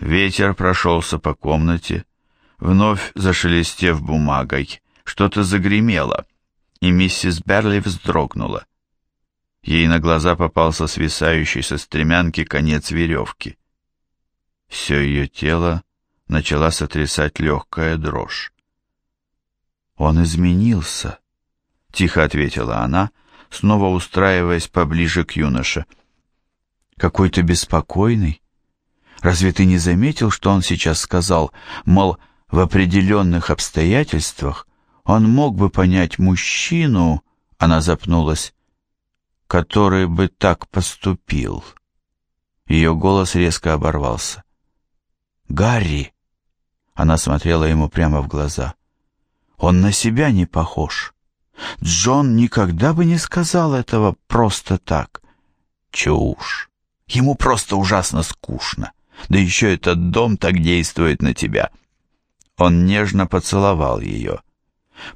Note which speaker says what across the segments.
Speaker 1: Ветер прошелся по комнате, вновь зашелестев бумагой, что-то загремело, и миссис Берли вздрогнула. Ей на глаза попался свисающий со стремянки конец веревки. Все ее тело начала сотрясать легкая дрожь. «Он изменился», — тихо ответила она, снова устраиваясь поближе к юноше. «Какой-то беспокойный. Разве ты не заметил, что он сейчас сказал, мол, в определенных обстоятельствах он мог бы понять мужчину, она запнулась, который бы так поступил?» Ее голос резко оборвался. «Гарри!» Она смотрела ему прямо в глаза. «Он на себя не похож. Джон никогда бы не сказал этого просто так. Чушь. Ему просто ужасно скучно. Да еще этот дом так действует на тебя». Он нежно поцеловал ее.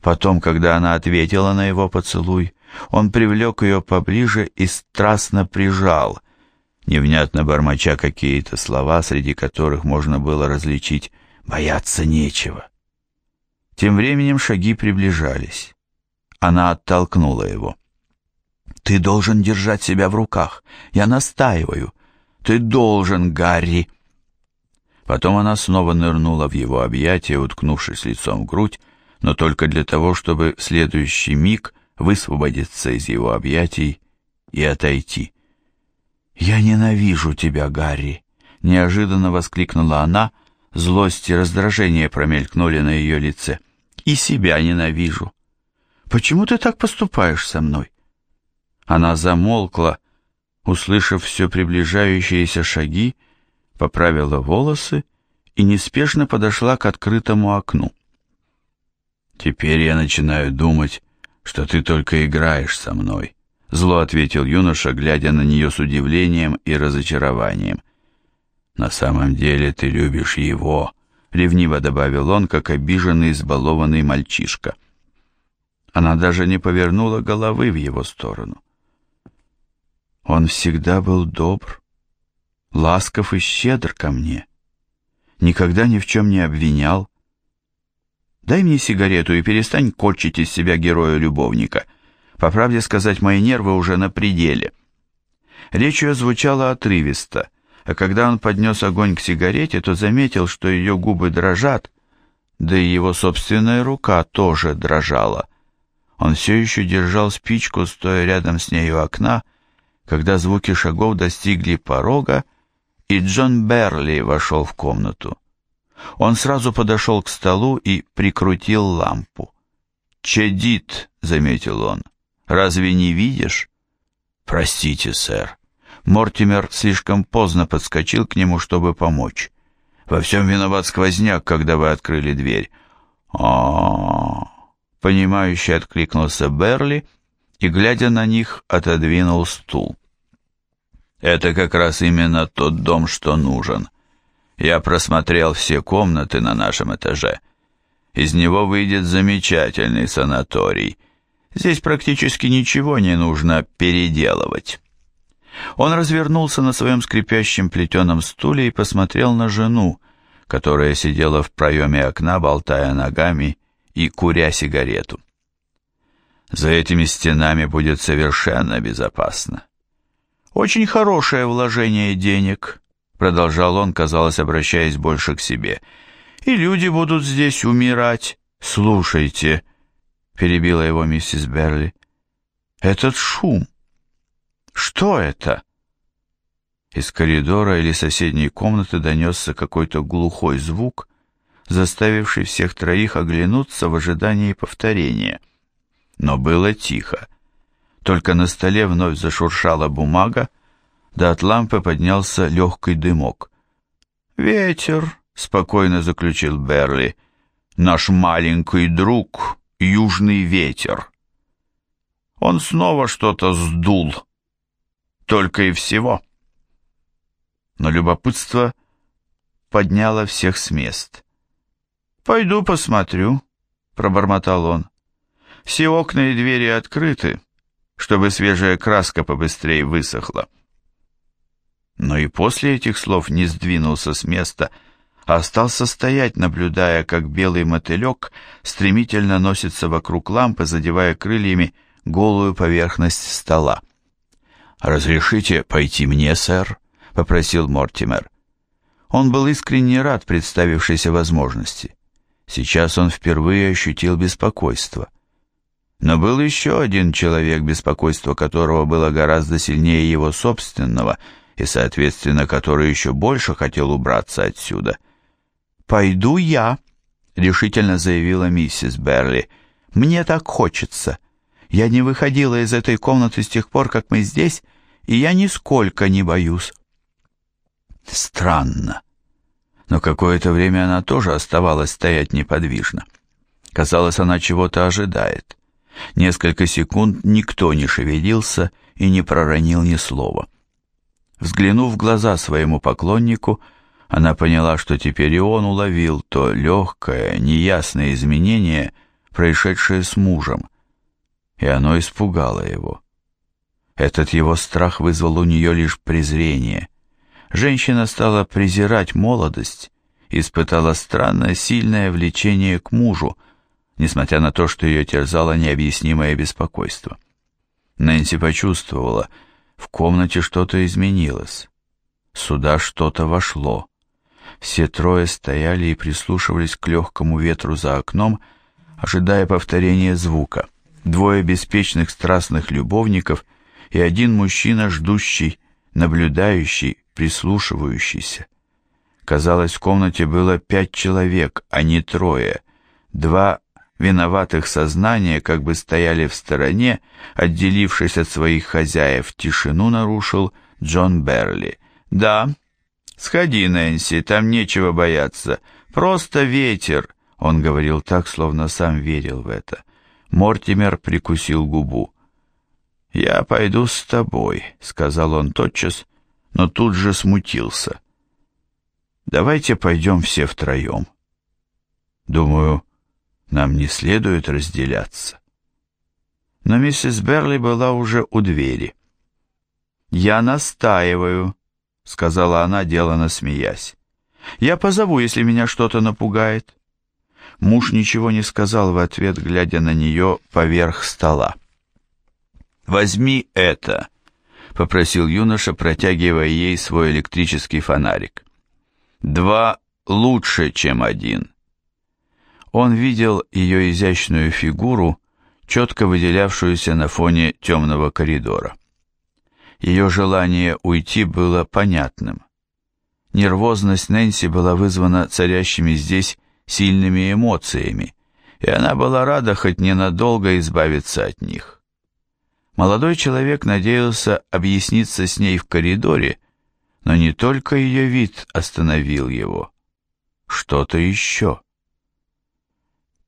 Speaker 1: Потом, когда она ответила на его поцелуй, он привлек ее поближе и страстно прижал, невнятно бормоча какие-то слова, среди которых можно было различить «бояться нечего». Тем временем шаги приближались. Она оттолкнула его. «Ты должен держать себя в руках. Я настаиваю. Ты должен, Гарри!» Потом она снова нырнула в его объятия, уткнувшись лицом в грудь, но только для того, чтобы в следующий миг высвободиться из его объятий и отойти. «Я ненавижу тебя, Гарри!» — неожиданно воскликнула она, злость и раздражение промелькнули на ее лице. «И себя ненавижу! Почему ты так поступаешь со мной?» Она замолкла, услышав все приближающиеся шаги, поправила волосы и неспешно подошла к открытому окну. «Теперь я начинаю думать, что ты только играешь со мной», Зло ответил юноша, глядя на нее с удивлением и разочарованием. «На самом деле ты любишь его», — ревниво добавил он, как обиженный, избалованный мальчишка. Она даже не повернула головы в его сторону. Он всегда был добр, ласков и щедр ко мне. Никогда ни в чем не обвинял. Дай мне сигарету и перестань корчить из себя героя-любовника. По правде сказать, мои нервы уже на пределе. Речь ее звучала отрывисто, а когда он поднес огонь к сигарете, то заметил, что ее губы дрожат, да и его собственная рука тоже дрожала. Он все еще держал спичку, стоя рядом с ней у окна, когда звуки шагов достигли порога, и Джон Берли вошел в комнату. Он сразу подошел к столу и прикрутил лампу. «Чадит», — заметил он. Разве не видишь? Простите, сэр. Мортимер слишком поздно подскочил к нему, чтобы помочь. Во всем виноват сквозняк, когда вы открыли дверь. А, -а, -а понимающе откликнулся Берли и, глядя на них, отодвинул стул. Это как раз именно тот дом, что нужен. Я просмотрел все комнаты на нашем этаже. Из него выйдет замечательный санаторий — Здесь практически ничего не нужно переделывать. Он развернулся на своем скрипящем плетеном стуле и посмотрел на жену, которая сидела в проеме окна, болтая ногами и куря сигарету. За этими стенами будет совершенно безопасно. Очень хорошее вложение денег, продолжал он, казалось, обращаясь больше к себе. И люди будут здесь умирать. Слушайте, — перебила его миссис Берли. «Этот шум! Что это?» Из коридора или соседней комнаты донесся какой-то глухой звук, заставивший всех троих оглянуться в ожидании повторения. Но было тихо. Только на столе вновь зашуршала бумага, да от лампы поднялся легкий дымок. «Ветер», — спокойно заключил Берли, — «наш маленький друг» южный ветер. Он снова что-то сдул. Только и всего. Но любопытство подняло всех с мест. «Пойду посмотрю», — пробормотал он. «Все окна и двери открыты, чтобы свежая краска побыстрее высохла». но и после этих слов не сдвинулся с места, а остался стоять, наблюдая, как белый мотылек стремительно носится вокруг лампы, задевая крыльями голую поверхность стола. «Разрешите пойти мне, сэр?» — попросил Мортимер. Он был искренне рад представившейся возможности. Сейчас он впервые ощутил беспокойство. Но был еще один человек, беспокойство которого было гораздо сильнее его собственного, и, соответственно, который еще больше хотел убраться отсюда. «Пойду я», — решительно заявила миссис Берли. «Мне так хочется. Я не выходила из этой комнаты с тех пор, как мы здесь, и я нисколько не боюсь». Странно. Но какое-то время она тоже оставалась стоять неподвижно. Казалось, она чего-то ожидает. Несколько секунд никто не шевелился и не проронил ни слова. Взглянув в глаза своему поклоннику, она поняла, что теперь и он уловил то легкое, неясное изменение, происшедшее с мужем, и оно испугало его. Этот его страх вызвал у нее лишь презрение. Женщина стала презирать молодость, испытала странное сильное влечение к мужу, несмотря на то, что ее терзало необъяснимое беспокойство. Нэнси почувствовала, в комнате что-то изменилось. Сюда что-то вошло. Все трое стояли и прислушивались к легкому ветру за окном, ожидая повторения звука. Двое беспечных страстных любовников и один мужчина, ждущий, наблюдающий, прислушивающийся. Казалось, в комнате было пять человек, а не трое. Два виноватых сознания как бы стояли в стороне, отделившись от своих хозяев, тишину нарушил Джон Берли. «Да, сходи, Нэнси, там нечего бояться. Просто ветер», — он говорил так, словно сам верил в это. Мортимер прикусил губу. «Я пойду с тобой», — сказал он тотчас, но тут же смутился. «Давайте пойдем все втроем. Думаю, нам не следует разделяться». Но миссис Берли была уже у двери. «Я настаиваю», — сказала она, делано смеясь. «Я позову, если меня что-то напугает». Муж ничего не сказал в ответ, глядя на нее поверх стола. «Возьми это», — попросил юноша, протягивая ей свой электрический фонарик. «Два лучше, чем один». Он видел ее изящную фигуру, четко выделявшуюся на фоне темного коридора. Ее желание уйти было понятным. Нервозность Нэнси была вызвана царящими здесь сильными эмоциями, и она была рада хоть ненадолго избавиться от них. Молодой человек надеялся объясниться с ней в коридоре, но не только ее вид остановил его. Что-то еще.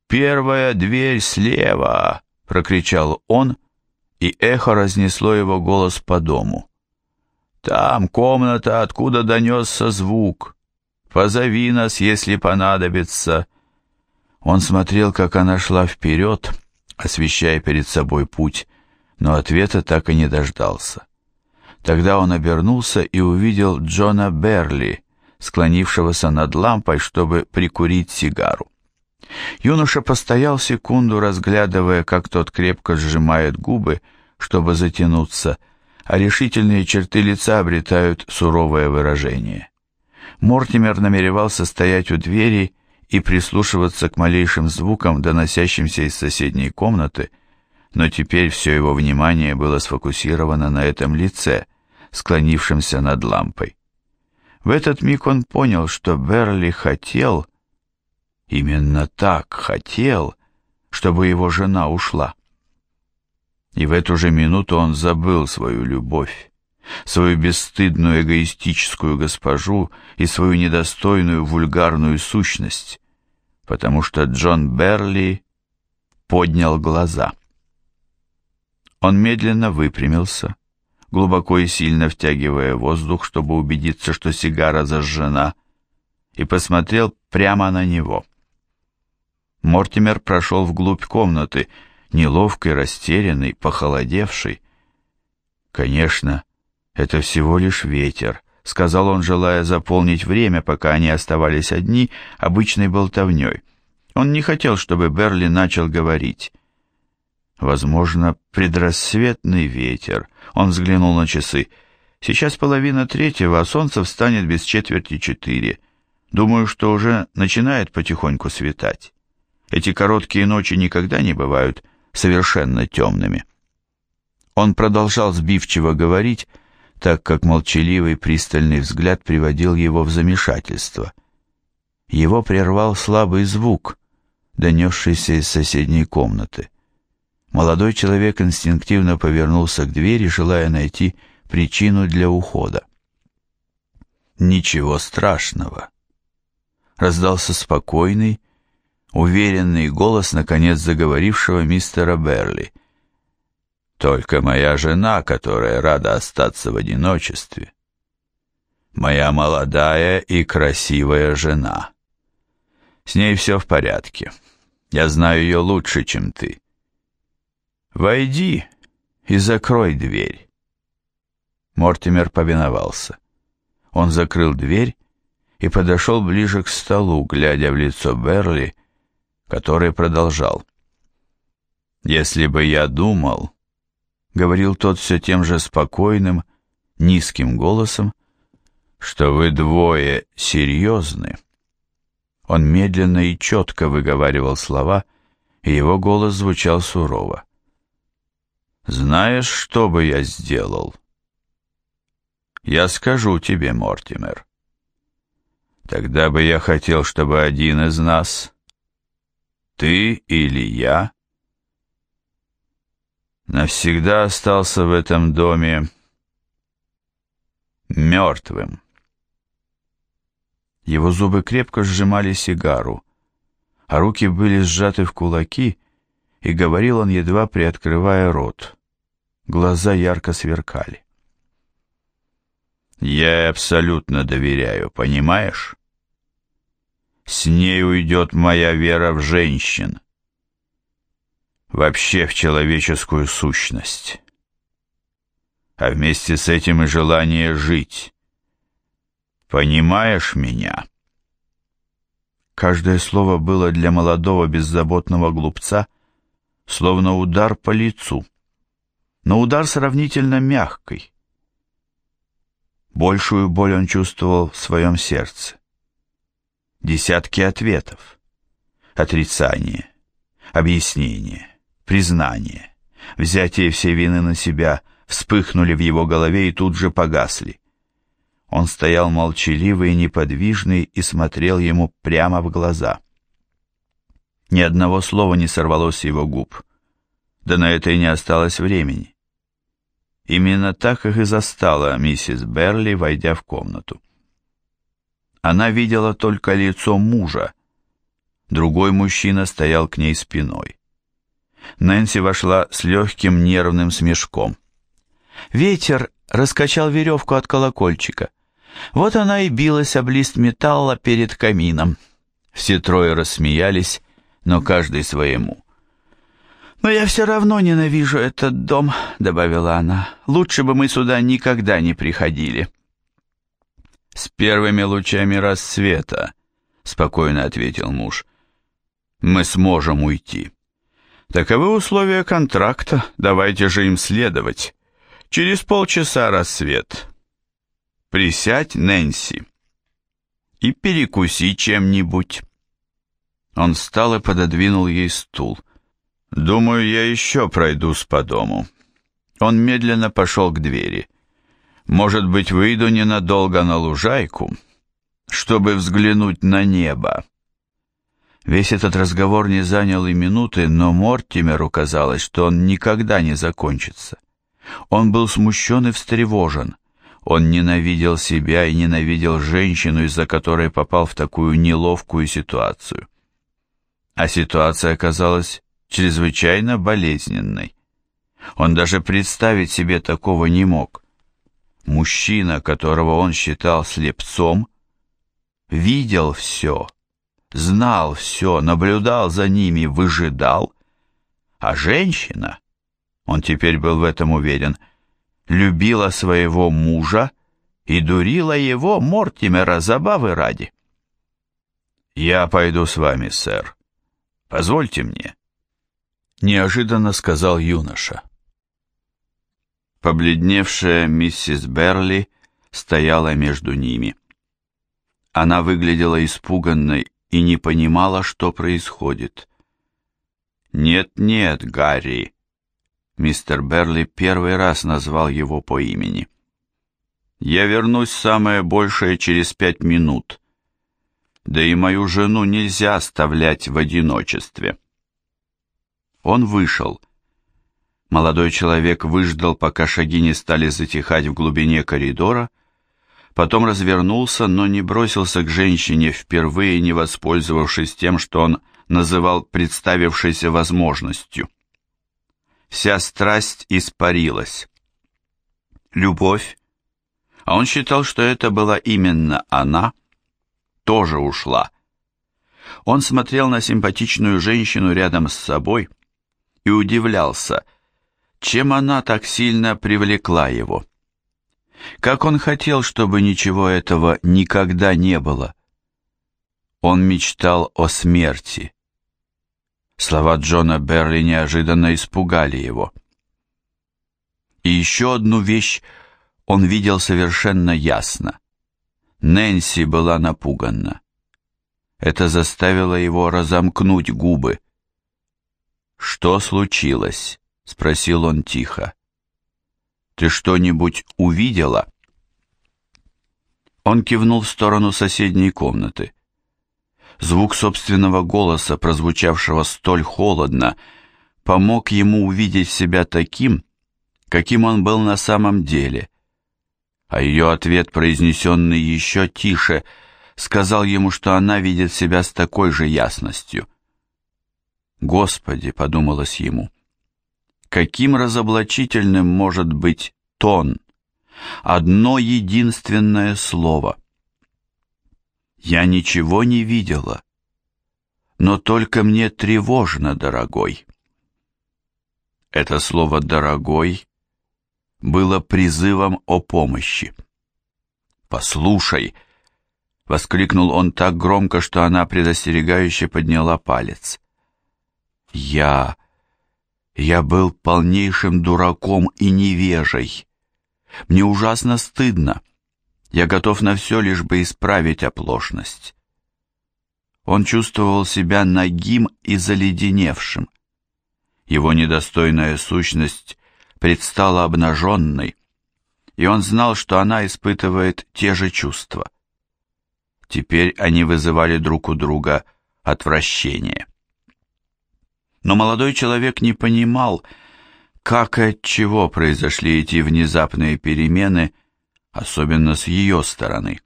Speaker 1: «Первая дверь слева!» — прокричал он, и эхо разнесло его голос по дому. «Там комната, откуда донесся звук. Позови нас, если понадобится». Он смотрел, как она шла вперед, освещая перед собой путь, но ответа так и не дождался. Тогда он обернулся и увидел Джона Берли, склонившегося над лампой, чтобы прикурить сигару. Юноша постоял секунду, разглядывая, как тот крепко сжимает губы, чтобы затянуться, а решительные черты лица обретают суровое выражение. Мортимер намеревался стоять у двери и прислушиваться к малейшим звукам, доносящимся из соседней комнаты, но теперь все его внимание было сфокусировано на этом лице, склонившемся над лампой. В этот миг он понял, что Берли хотел, именно так хотел, чтобы его жена ушла. И в эту же минуту он забыл свою любовь, свою бесстыдную эгоистическую госпожу и свою недостойную вульгарную сущность, потому что Джон Берли поднял глаза. Он медленно выпрямился, глубоко и сильно втягивая воздух, чтобы убедиться, что сигара зажжена, и посмотрел прямо на него. Мортимер прошел вглубь комнаты, неловкий, растерянный, похолодевший. «Конечно, это всего лишь ветер», — сказал он, желая заполнить время, пока они оставались одни, обычной болтовней. Он не хотел, чтобы Берли начал говорить. Возможно, предрассветный ветер. Он взглянул на часы. Сейчас половина третьего, а солнце встанет без четверти четыре. Думаю, что уже начинает потихоньку светать. Эти короткие ночи никогда не бывают совершенно темными. Он продолжал сбивчиво говорить, так как молчаливый пристальный взгляд приводил его в замешательство. Его прервал слабый звук, донесшийся из соседней комнаты. Молодой человек инстинктивно повернулся к двери, желая найти причину для ухода. «Ничего страшного», — раздался спокойный, уверенный голос, наконец заговорившего мистера Берли. «Только моя жена, которая рада остаться в одиночестве. Моя молодая и красивая жена. С ней все в порядке. Я знаю ее лучше, чем ты. Войди и закрой дверь». Мортимер повиновался. Он закрыл дверь и подошел ближе к столу, глядя в лицо Берли, который продолжал. «Если бы я думал...» — говорил тот все тем же спокойным, низким голосом, «что вы двое серьезны». Он медленно и четко выговаривал слова, и его голос звучал сурово. «Знаешь, что бы я сделал?» «Я скажу тебе, Мортимер. Тогда бы я хотел, чтобы один из нас ты или я, навсегда остался в этом доме мертвым. Его зубы крепко сжимали сигару, а руки были сжаты в кулаки, и говорил он, едва приоткрывая рот. Глаза ярко сверкали. «Я абсолютно доверяю, понимаешь?» С ней уйдет моя вера в женщин. Вообще в человеческую сущность. А вместе с этим и желание жить. Понимаешь меня? Каждое слово было для молодого беззаботного глупца словно удар по лицу. Но удар сравнительно мягкий. Большую боль он чувствовал в своем сердце десятки ответов. Отрицание, объяснение, признание, взятие всей вины на себя вспыхнули в его голове и тут же погасли. Он стоял молчаливый и неподвижный и смотрел ему прямо в глаза. Ни одного слова не сорвалось с его губ. Да на это и не осталось времени. Именно так их и застала миссис Берли, войдя в комнату. Она видела только лицо мужа. Другой мужчина стоял к ней спиной. Нэнси вошла с легким нервным смешком. Ветер раскачал веревку от колокольчика. Вот она и билась об лист металла перед камином. Все трое рассмеялись, но каждый своему. «Но я все равно ненавижу этот дом», — добавила она. «Лучше бы мы сюда никогда не приходили» с первыми лучами рассвета», — спокойно ответил муж. «Мы сможем уйти». «Таковы условия контракта, давайте же им следовать. Через полчаса рассвет. Присядь, Нэнси, и перекуси чем-нибудь». Он встал и пододвинул ей стул. «Думаю, я еще пройдусь по дому». Он медленно пошел к двери. Может быть, выйду ненадолго на лужайку, чтобы взглянуть на небо. Весь этот разговор не занял и минуты, но Мортимеру казалось, что он никогда не закончится. Он был смущен и встревожен. Он ненавидел себя и ненавидел женщину, из-за которой попал в такую неловкую ситуацию. А ситуация оказалась чрезвычайно болезненной. Он даже представить себе такого не мог. Мужчина, которого он считал слепцом, видел все, знал все, наблюдал за ними, выжидал, а женщина, он теперь был в этом уверен, любила своего мужа и дурила его, Мортимера, забавы ради. «Я пойду с вами, сэр. Позвольте мне», — неожиданно сказал юноша. Побледневшая миссис Берли стояла между ними. Она выглядела испуганной и не понимала, что происходит. «Нет-нет, Гарри!» Мистер Берли первый раз назвал его по имени. «Я вернусь самое большее через пять минут. Да и мою жену нельзя оставлять в одиночестве». Он вышел. Молодой человек выждал, пока шаги не стали затихать в глубине коридора, потом развернулся, но не бросился к женщине, впервые не воспользовавшись тем, что он называл представившейся возможностью. Вся страсть испарилась. Любовь, а он считал, что это была именно она, тоже ушла. Он смотрел на симпатичную женщину рядом с собой и удивлялся, чем она так сильно привлекла его. Как он хотел, чтобы ничего этого никогда не было. Он мечтал о смерти. Слова Джона Берли неожиданно испугали его. И еще одну вещь он видел совершенно ясно. Нэнси была напугана. Это заставило его разомкнуть губы. «Что случилось?» — спросил он тихо. Ты что-нибудь увидела?» Он кивнул в сторону соседней комнаты. Звук собственного голоса, прозвучавшего столь холодно, помог ему увидеть себя таким, каким он был на самом деле. А ее ответ, произнесенный еще тише, сказал ему, что она видит себя с такой же ясностью. «Господи!» — подумалось ему каким разоблачительным может быть тон. Одно единственное слово. Я ничего не видела, но только мне тревожно, дорогой. Это слово «дорогой» было призывом о помощи. «Послушай!» — воскликнул он так громко, что она предостерегающе подняла палец. «Я я был полнейшим дураком и невежей. Мне ужасно стыдно. Я готов на все, лишь бы исправить оплошность. Он чувствовал себя нагим и заледеневшим. Его недостойная сущность предстала обнаженной, и он знал, что она испытывает те же чувства. Теперь они вызывали друг у друга отвращение но молодой человек не понимал, как и от чего произошли эти внезапные перемены, особенно с ее стороны.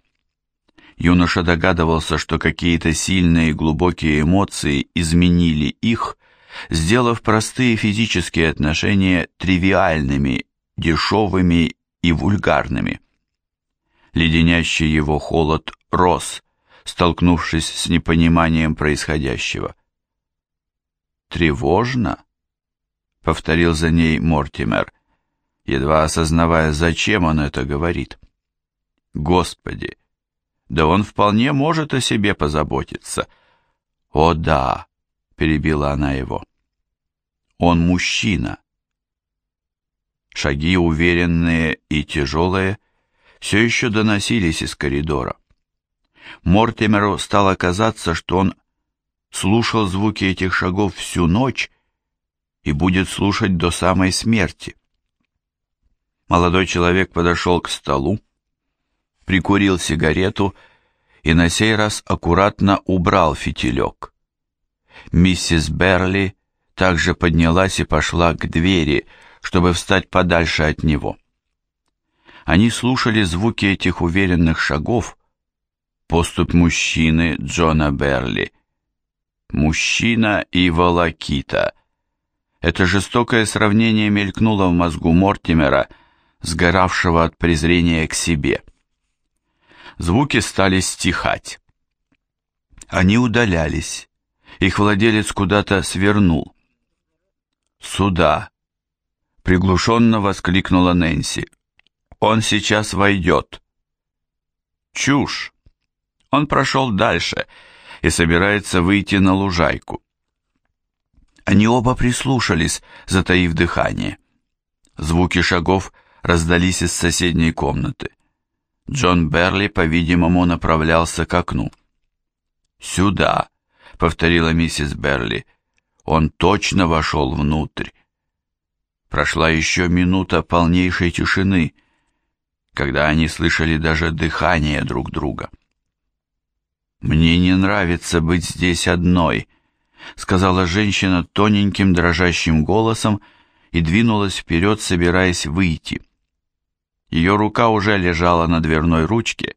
Speaker 1: Юноша догадывался, что какие-то сильные и глубокие эмоции изменили их, сделав простые физические отношения тривиальными, дешевыми и вульгарными. Леденящий его холод рос, столкнувшись с непониманием происходящего. «Тревожно?» — повторил за ней Мортимер, едва осознавая, зачем он это говорит. «Господи! Да он вполне может о себе позаботиться!» «О да!» — перебила она его. «Он мужчина!» Шаги уверенные и тяжелые все еще доносились из коридора. Мортимеру стало казаться, что он слушал звуки этих шагов всю ночь и будет слушать до самой смерти. Молодой человек подошел к столу, прикурил сигарету и на сей раз аккуратно убрал фитилек. Миссис Берли также поднялась и пошла к двери, чтобы встать подальше от него. Они слушали звуки этих уверенных шагов, поступь мужчины Джона Берли, Мужчина и волокита. Это жестокое сравнение мелькнуло в мозгу Мортимера, сгоравшего от презрения к себе. Звуки стали стихать. Они удалялись. Их владелец куда-то свернул. «Сюда!» — приглушенно воскликнула Нэнси. «Он сейчас войдет!» Чушь. Он прошел дальше и собирается выйти на лужайку. Они оба прислушались, затаив дыхание. Звуки шагов раздались из соседней комнаты. Джон Берли, по-видимому, направлялся к окну. «Сюда», — повторила миссис Берли. Он точно вошел внутрь. Прошла еще минута полнейшей тишины, когда они слышали даже дыхание друг друга. «Мне не нравится быть здесь одной», — сказала женщина тоненьким дрожащим голосом и двинулась вперед, собираясь выйти. Ее рука уже лежала на дверной ручке,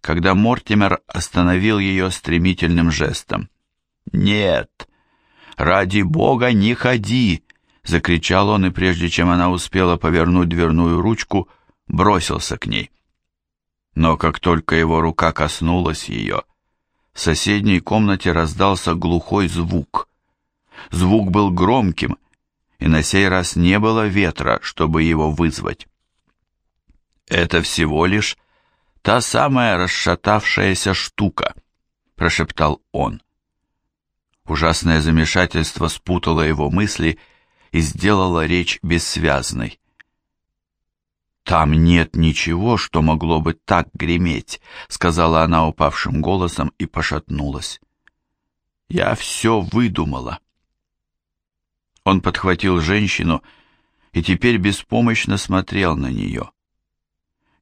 Speaker 1: когда Мортимер остановил ее стремительным жестом. «Нет! Ради бога, не ходи!» — закричал он, и прежде чем она успела повернуть дверную ручку, бросился к ней. Но как только его рука коснулась ее, в соседней комнате раздался глухой звук. Звук был громким, и на сей раз не было ветра, чтобы его вызвать. «Это всего лишь та самая расшатавшаяся штука», — прошептал он. Ужасное замешательство спутало его мысли и сделало речь бессвязной. «Там нет ничего, что могло бы так греметь», — сказала она упавшим голосом и пошатнулась. «Я все выдумала». Он подхватил женщину и теперь беспомощно смотрел на нее.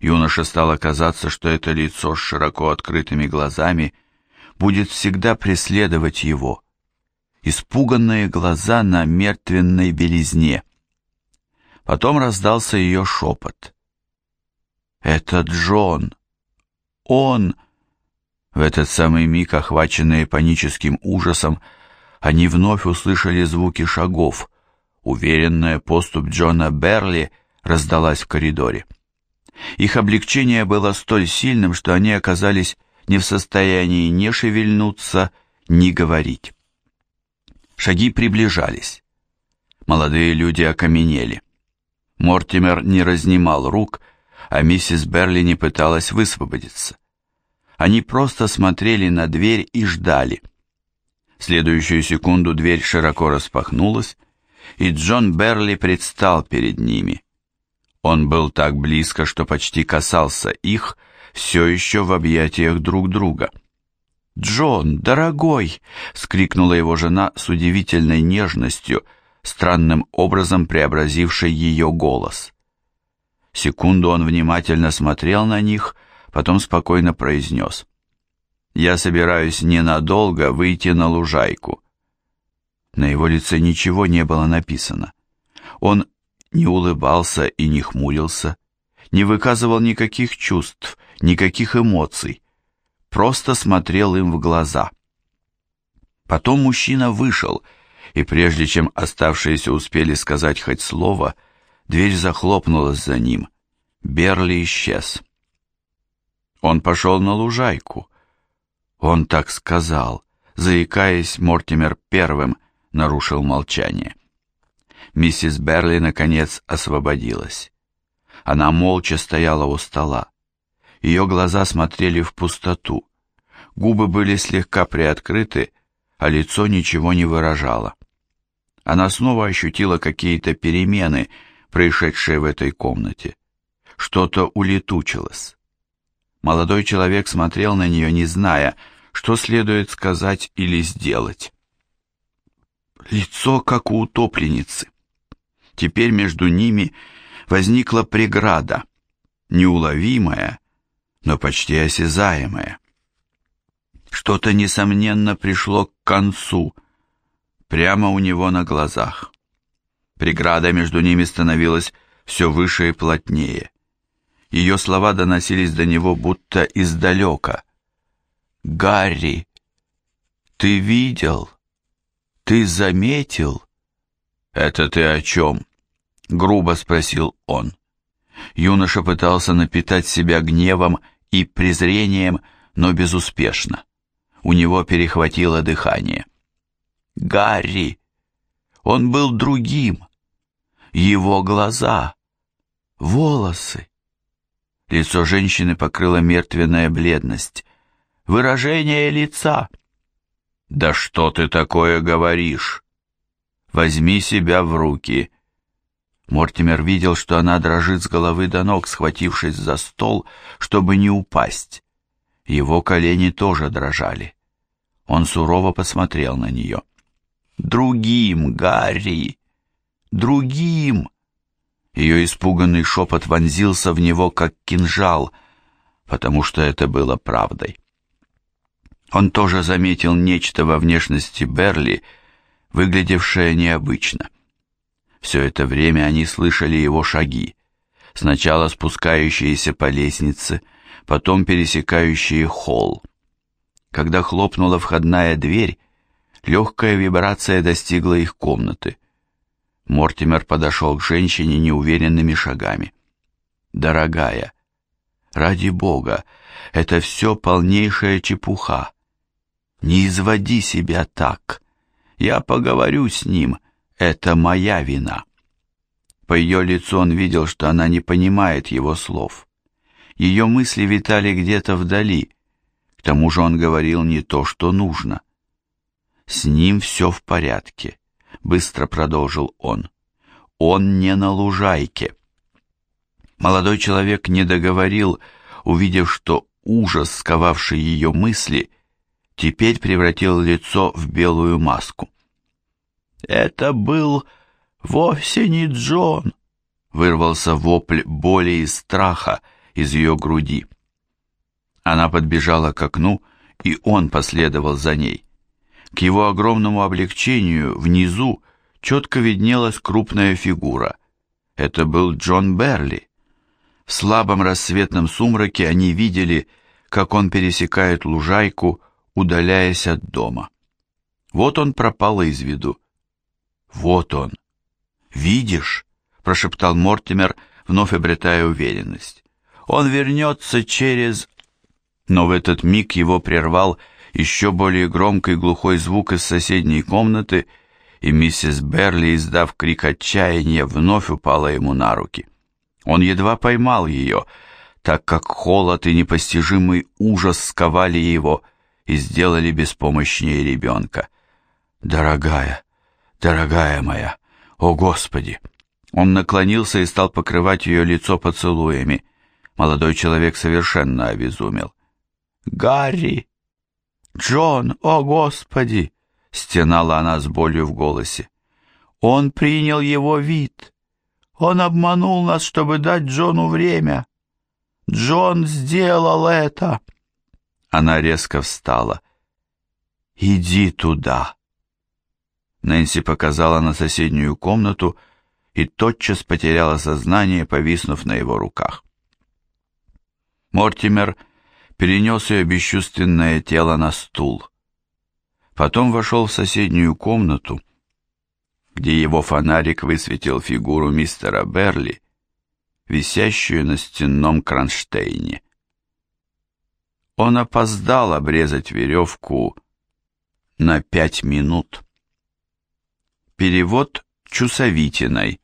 Speaker 1: Юноше стало казаться, что это лицо с широко открытыми глазами будет всегда преследовать его. Испуганные глаза на мертвенной белизне. Потом раздался ее шепот. «Это Джон! Он!» В этот самый миг, охваченные паническим ужасом, они вновь услышали звуки шагов. Уверенная поступь Джона Берли раздалась в коридоре. Их облегчение было столь сильным, что они оказались не в состоянии ни шевельнуться, ни говорить. Шаги приближались. Молодые люди окаменели. Мортимер не разнимал рук, а миссис Берли не пыталась высвободиться. Они просто смотрели на дверь и ждали. В следующую секунду дверь широко распахнулась, и Джон Берли предстал перед ними. Он был так близко, что почти касался их, все еще в объятиях друг друга. «Джон, дорогой!» — скрикнула его жена с удивительной нежностью, странным образом преобразившей ее голос. Секунду он внимательно смотрел на них, потом спокойно произнес. «Я собираюсь ненадолго выйти на лужайку». На его лице ничего не было написано. Он не улыбался и не хмурился, не выказывал никаких чувств, никаких эмоций, просто смотрел им в глаза. Потом мужчина вышел, и прежде чем оставшиеся успели сказать хоть слово, дверь захлопнулась за ним. Берли исчез. Он пошел на лужайку. Он так сказал. Заикаясь, Мортимер первым нарушил молчание. Миссис Берли, наконец, освободилась. Она молча стояла у стола. Ее глаза смотрели в пустоту. Губы были слегка приоткрыты, а лицо ничего не выражало. Она снова ощутила какие-то перемены, происшедшие в этой комнате. Что-то улетучилось. Молодой человек смотрел на нее, не зная, что следует сказать или сделать. Лицо, как у утопленницы. Теперь между ними возникла преграда, неуловимая, но почти осязаемая. Что-то, несомненно, пришло к концу, прямо у него на глазах. Преграда между ними становилась все выше и плотнее. Ее слова доносились до него будто издалека. «Гарри, ты видел? Ты заметил?» «Это ты о чем?» грубо спросил он. Юноша пытался напитать себя гневом и презрением, но безуспешно. У него перехватило дыхание. Гарри! Он был другим. Его глаза, волосы. Лицо женщины покрыла мертвенная бледность. Выражение лица. «Да что ты такое говоришь? Возьми себя в руки!» Мортимер видел, что она дрожит с головы до ног, схватившись за стол, чтобы не упасть. Его колени тоже дрожали. Он сурово посмотрел на нее. «Другим, Гарри! Другим!» Ее испуганный шепот вонзился в него, как кинжал, потому что это было правдой. Он тоже заметил нечто во внешности Берли, выглядевшее необычно. Все это время они слышали его шаги, сначала спускающиеся по лестнице, потом пересекающие холл. Когда хлопнула входная дверь, легкая вибрация достигла их комнаты. Мортимер подошел к женщине неуверенными шагами. «Дорогая, ради Бога, это все полнейшая чепуха. Не изводи себя так. Я поговорю с ним, это моя вина». По ее лицу он видел, что она не понимает его слов. Ее мысли витали где-то вдали, к тому же он говорил не то, что нужно. «С ним все в порядке», — быстро продолжил он. «Он не на лужайке». Молодой человек не договорил, увидев, что ужас, сковавший ее мысли, теперь превратил лицо в белую маску. «Это был вовсе не Джон», — вырвался вопль боли и страха из ее груди. Она подбежала к окну, и он последовал за ней. К его огромному облегчению внизу четко виднелась крупная фигура. Это был Джон Берли. В слабом рассветном сумраке они видели, как он пересекает лужайку, удаляясь от дома. Вот он пропал из виду. Вот он. «Видишь?» — прошептал Мортимер, вновь обретая уверенность. «Он вернется через но в этот миг его прервал еще более громкий глухой звук из соседней комнаты, и миссис Берли, издав крик отчаяния, вновь упала ему на руки. Он едва поймал ее, так как холод и непостижимый ужас сковали его и сделали беспомощнее ребенка. «Дорогая, дорогая моя, о Господи!» Он наклонился и стал покрывать ее лицо поцелуями. Молодой человек совершенно обезумел. Гарри! Джон, о Господи!» — стенала она с болью в голосе. «Он принял его вид. Он обманул нас, чтобы дать Джону время. Джон сделал это!» Она резко встала. «Иди туда!» Нэнси показала на соседнюю комнату и тотчас потеряла сознание, повиснув на его руках. Мортимер перенес ее бесчувственное тело на стул. Потом вошел в соседнюю комнату, где его фонарик высветил фигуру мистера Берли, висящую на стенном кронштейне. Он опоздал обрезать веревку на пять минут. Перевод Чусовитиной